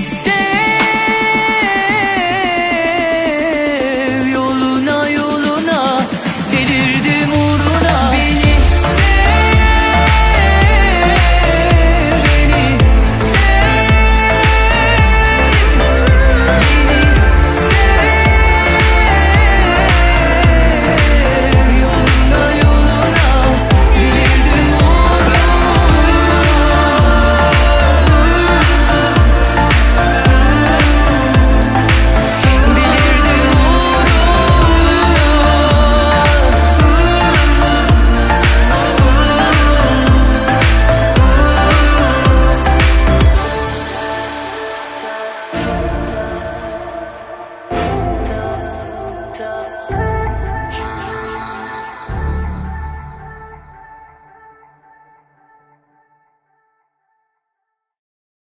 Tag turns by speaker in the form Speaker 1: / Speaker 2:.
Speaker 1: Say